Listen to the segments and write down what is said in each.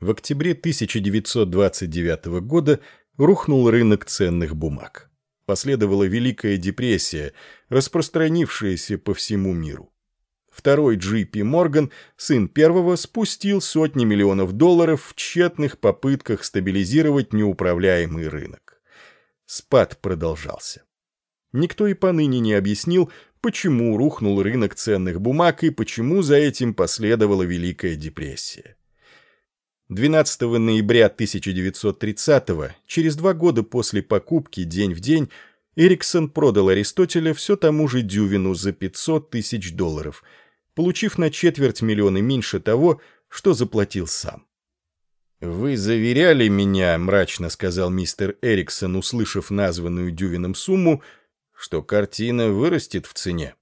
В октябре 1929 года рухнул рынок ценных бумаг. Последовала Великая депрессия, распространившаяся по всему миру. Второй Джи Морган, сын первого, спустил сотни миллионов долларов в тщетных попытках стабилизировать неуправляемый рынок. Спад продолжался. Никто и поныне не объяснил, почему рухнул рынок ценных бумаг и почему за этим последовала Великая депрессия. 12 ноября 1930 через два года после покупки день в день, Эриксон продал Аристотеля все тому же Дювину за 500 тысяч долларов, получив на четверть миллиона меньше того, что заплатил сам. «Вы заверяли меня», — мрачно сказал мистер Эриксон, услышав названную Дювином сумму, что картина вырастет в цене.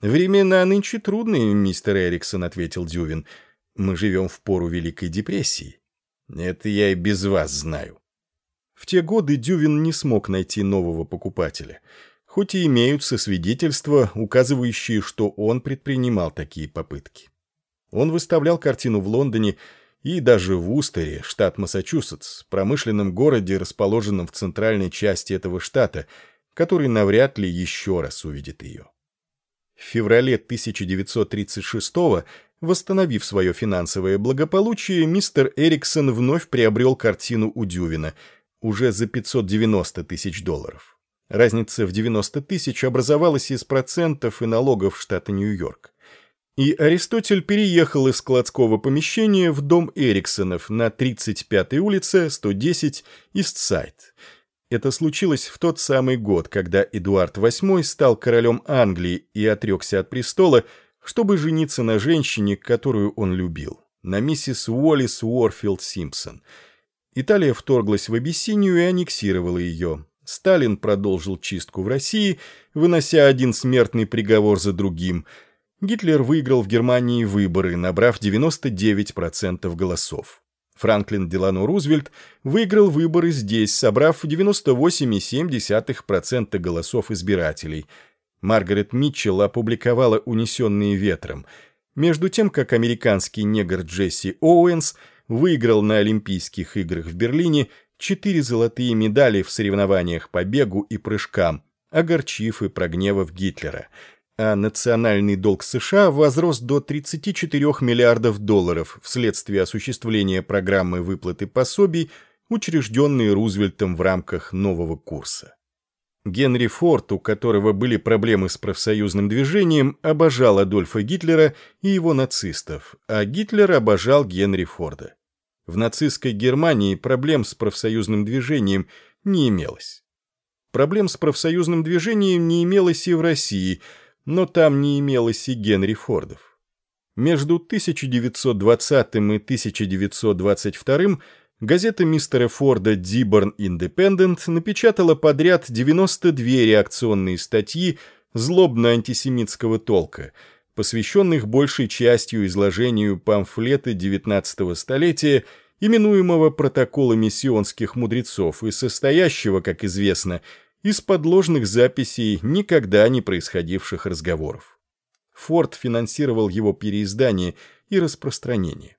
«Времена нынче трудные, мистер Эриксон», — ответил Дювин. Мы живем в пору Великой депрессии. Это я и без вас знаю. В те годы Дювин не смог найти нового покупателя, хоть и имеются свидетельства, указывающие, что он предпринимал такие попытки. Он выставлял картину в Лондоне и даже в Устере, штат Массачусетс, промышленном городе, расположенном в центральной части этого штата, который навряд ли еще раз увидит ее. В феврале 1936 года Восстановив свое финансовое благополучие, мистер Эриксон вновь приобрел картину у Дювина, уже за 590 тысяч долларов. Разница в 90 тысяч образовалась из процентов и налогов штата Нью-Йорк. И Аристотель переехал из складского помещения в дом Эриксонов на 35-й улице, 110, Истсайд. Это случилось в тот самый год, когда Эдуард VIII стал королем Англии и отрекся от престола, чтобы жениться на женщине, которую он любил, на миссис Уоллис Уорфилд Симпсон. Италия вторглась в Абиссинию и аннексировала ее. Сталин продолжил чистку в России, вынося один смертный приговор за другим. Гитлер выиграл в Германии выборы, набрав 99% голосов. Франклин Делано Рузвельт выиграл выборы здесь, собрав 98,7% голосов избирателей – Маргарет Митчелл опубликовала «Унесенные ветром», между тем, как американский негр Джесси Оуэнс выиграл на Олимпийских играх в Берлине четыре золотые медали в соревнованиях по бегу и прыжкам, огорчив и прогневав Гитлера, а национальный долг США возрос до 34 миллиардов долларов вследствие осуществления программы выплаты пособий, учрежденной Рузвельтом в рамках нового курса. Генри Форд, у которого были проблемы с профсоюзным движением, обожал Адольфа Гитлера и его нацистов, а Гитлер обожал Генри Форда. В нацистской Германии проблем с профсоюзным движением не имелось. Проблем с профсоюзным движением не имелось и в России, но там не имелось и Генри Фордов. Между 1920 и 1922 газета мистера Форда «Диборн Индепендент» напечатала подряд 92 реакционные статьи злобно-антисемитского толка, посвященных большей частью изложению памфлета XIX столетия, именуемого протоколами сионских мудрецов и состоящего, как известно, из подложных записей никогда не происходивших разговоров. Форд финансировал его переиздание и распространение.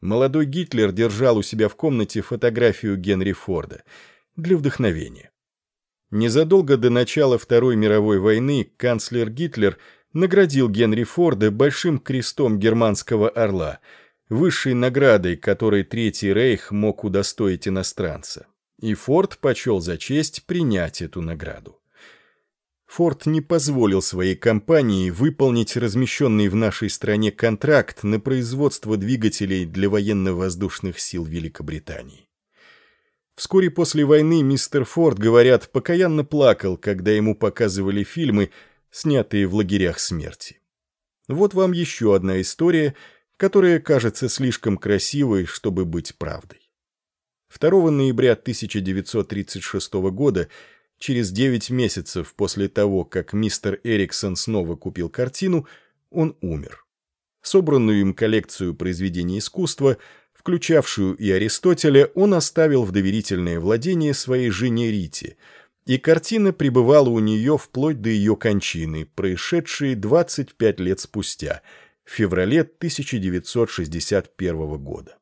Молодой Гитлер держал у себя в комнате фотографию Генри Форда для вдохновения. Незадолго до начала Второй мировой войны канцлер Гитлер наградил Генри Форда Большим крестом Германского орла, высшей наградой, которой Третий Рейх мог удостоить иностранца. И Форд почел за честь принять эту награду. Форд не позволил своей компании выполнить размещенный в нашей стране контракт на производство двигателей для военно-воздушных сил Великобритании. Вскоре после войны мистер Форд, говорят, покаянно плакал, когда ему показывали фильмы, снятые в лагерях смерти. Вот вам еще одна история, которая кажется слишком красивой, чтобы быть правдой. 2 ноября 1936 года Через девять месяцев после того, как мистер Эриксон снова купил картину, он умер. Собранную им коллекцию произведений искусства, включавшую и Аристотеля, он оставил в доверительное владение своей жене Рите, и картина пребывала у нее вплоть до ее кончины, происшедшей 25 лет спустя, в феврале 1961 года.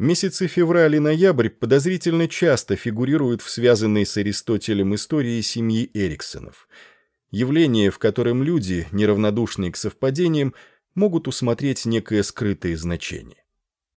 Месяцы февраль и ноябрь подозрительно часто фигурируют в связанной с Аристотелем истории семьи Эриксонов. Явление, в котором люди, неравнодушные к совпадениям, могут усмотреть некое скрытое значение.